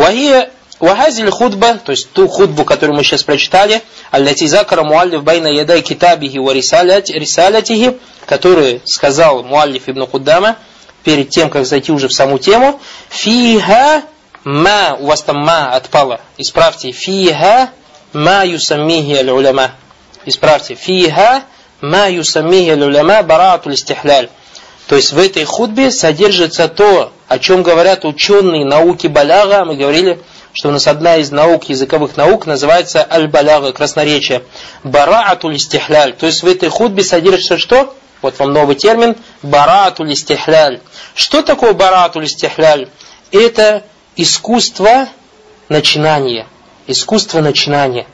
Вахия Вахазиль худба, то есть ту худбу, которую мы сейчас прочитали, аллати закара муаллиф байна ядай китабихи ва рисалятихи, которую сказал муаллиф ибн Куддама, перед тем, как зайти уже в саму тему, фиха ма, у вас там ма отпало, исправьте, фиха ма юсаммихи аль-уляма, исправьте, фиха ма юсаммихи аль-уляма бараатуль истихляль. То есть в этой худбе содержится то, о чем говорят ученые науки баляга, мы говорили, что у нас одна из наук, языковых наук, называется аль-баляга, красноречие. Бараатуль истихляль. То есть в этой худбе содержится что? Вот вам новый термин. Бараатуль истихляль. Что такое бараатуль истихляль? Это искусство начинания. Искусство начинания.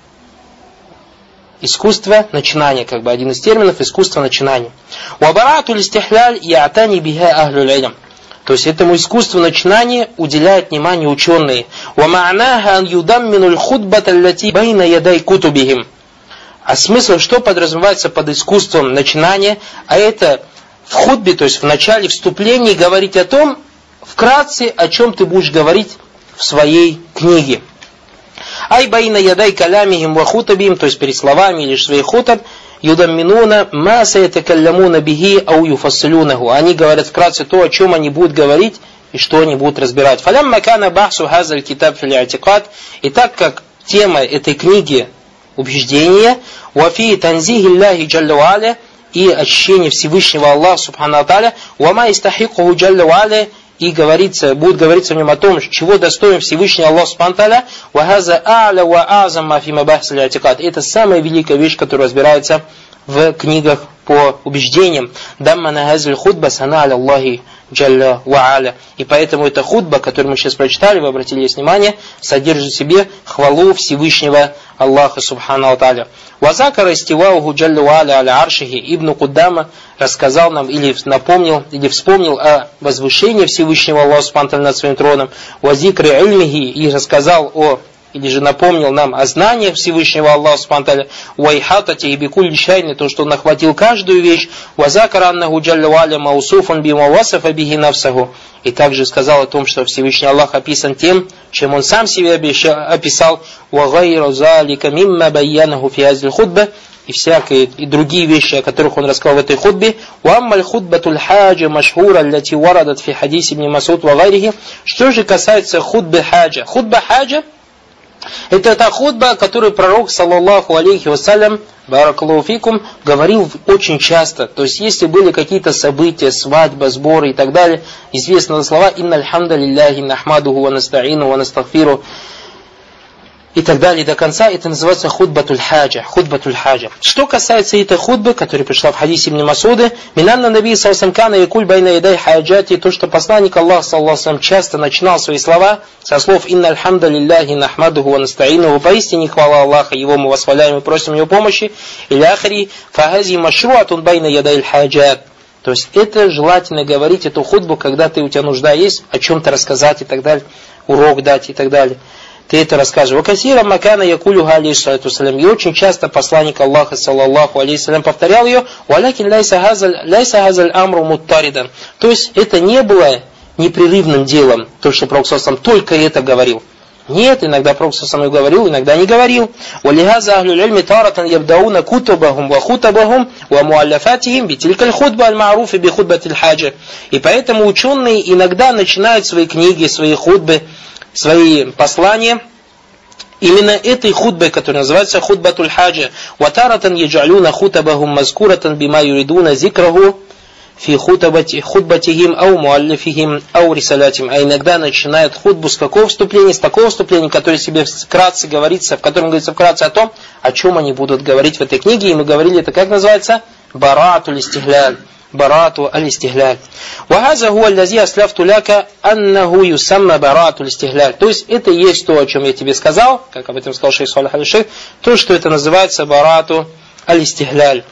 Искусство начинания, как бы один из терминов, искусство начинания. Вабаратуль истихляль ятани биха ахлюль илм. То есть этому искусству начинания уделяют внимание ученые. А смысл, что подразумевается под искусством начинания, а это в худбе, то есть в начале вступления говорить о том, вкратце, о чем ты будешь говорить в своей книге. Ай байна ядай калямихим ва хутабим, то есть перед словами или своих хутаб, юдамминуна ма саятакаллямуна бихи ау юфассилюнаху. Они говорят вкратце то, о чем они будут говорить и что они будут разбирать. Фалям макана бахсу хазаль китаб филиатикат. И так как тема этой книги убеждения, вафи танзихи Аллахи джалла и очищение Всевышнего Аллаха Субхану Аталя, вама истахикуху джалла и говорится, будет говориться в нем о том, чего достоин Всевышний Аллах Субтитры «Вахаза а'ля ва азам мафи мабахс Это самая великая вещь, которая разбирается в книгах по убеждениям. Дамма на хазль худба сана Аллахи джалля ва аля. И поэтому эта худба, которую мы сейчас прочитали, вы обратили внимание, содержит в себе хвалу Всевышнего Аллаха Субхану Аталя. Вазакара истивауху джаллю ва аля аршихи Ибн Куддама рассказал нам или напомнил, или вспомнил о возвышении Всевышнего Аллаха Субхану над своим троном, вазикре ильмихи и рассказал о или же напомнил нам о знаниях Всевышнего Аллаха Субтитры, вайхатати и бикуль шайни, то, что он охватил каждую вещь, вазакара аннаху джалля валя маусуфан бима васафа бихи навсаху, и также сказал о том, что Всевышний Аллах описан тем, чем он сам себе описал, вагайру залика мимма байянаху фиазиль худба, и всякие и другие вещи, о которых он рассказал в этой худбе. «Уаммаль худбатуль хаджа машхура ляти варадат фи хадиси ибн Масуд вагайрихи». Что же касается худбы хаджа? Худба хаджа – это та худба, которую пророк, саллаллаху алейхи вассалям, баракалуфикум, говорил очень часто. То есть, если были какие-то события, свадьба, сборы и так далее, известные слова «Инна альхамда лилляхи нахмадуху ва настаину ва настагфиру» и так далее до конца, это называется худбатуль хаджа. Худбатуль хаджа. Что касается этой худбы, которая пришла в хадисе Ибн Масуды, Минанна Наби Саусамкана и Куль Байна Ядай Хаджати, то, что посланник Аллах Саллаху часто начинал свои слова со слов «Инна альхамда лилляхи нахмадуху ва настаину» поистине хвала Аллаха, его мы восхваляем и просим его помощи, или ахри фагази машруатун байна ядай хаджат. То есть это желательно говорить эту худбу, когда ты у тебя нужда есть, о чем-то рассказать и так далее, урок дать и так далее ты это расскажешь. Вакасира макана якулюха алейхиссалату салям. И очень часто посланник Аллаха, саллаллаху алейхиссалям, повторял ее, валякин ляйса газаль амру муттаридан. То есть это не было непрерывным делом, то, что Пророк сам только это говорил. Нет, иногда Пророк сам говорил, иногда не говорил. Валихаза ахлю лильми таратан ябдауна кутубахум ва хутабахум ва муалляфатихим битилькаль худба аль худбатиль хаджа. И поэтому ученые иногда начинают свои книги, свои худбы свои послания именно этой худбой, которая называется худбатуль хаджа. Ватаратан яджалюна хутабахум мазкуратан бима юридуна зикраху фи худбатихим ау муаллифихим ау рисалятим. А иногда начинают худбу с какого вступления? С такого вступления, которое себе вкратце говорится, в котором говорится вкратце о том, о чем они будут говорить в этой книге. И мы говорили, это как называется? Баратуль истигляль аль-истихляль. Вахаза хуа аллази аслафту ляка аннаху юсамма барату аль-истихляль. То есть это есть то, о чем я тебе сказал, как об этом сказал шейх Салах аль то, что это называется барату аль-истихляль.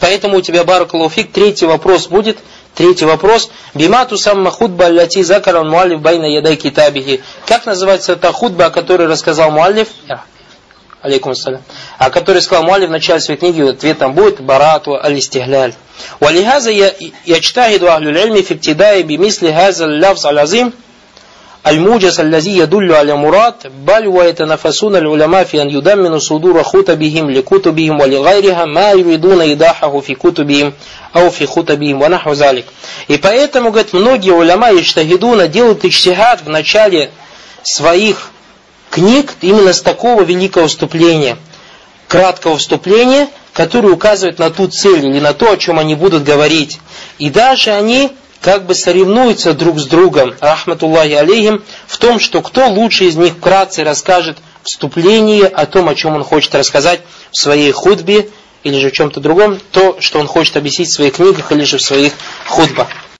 Поэтому у тебя, баракалуфик, третий вопрос будет, Третий вопрос. Бимату самма худба аллати закаран муалиф байна ядай китабихи. Как называется та худба, о которой рассказал муалиф? алейкум ассалям, а который сказал Муали в начале своей книги, ответом будет барату аль-истигляль. ولهذا يجتهد أهل العلم في ابتداء بمثل هذا اللفظ العظيم الموجز الذي يدل على مراد بل ويتنافسون العلماء في أن يدمنوا صدور خطبهم لكتبهم ولغيرها ما يريدون إيضاحه في كتبهم أو في خطبهم ونحو ذلك. И поэтому, говорит, многие уляма и штагидуна делают ичтихад в начале своих книг именно с такого великого вступления, краткого вступления, которое указывает на ту цель или на то, о чем они будут говорить. И даже они как бы соревнуются друг с другом, рахматуллахи алейхим, в том, что кто лучше из них вкратце расскажет вступление о том, о чем он хочет рассказать в своей худбе или же в чем-то другом, то, что он хочет объяснить в своих книгах или же в своих худбах.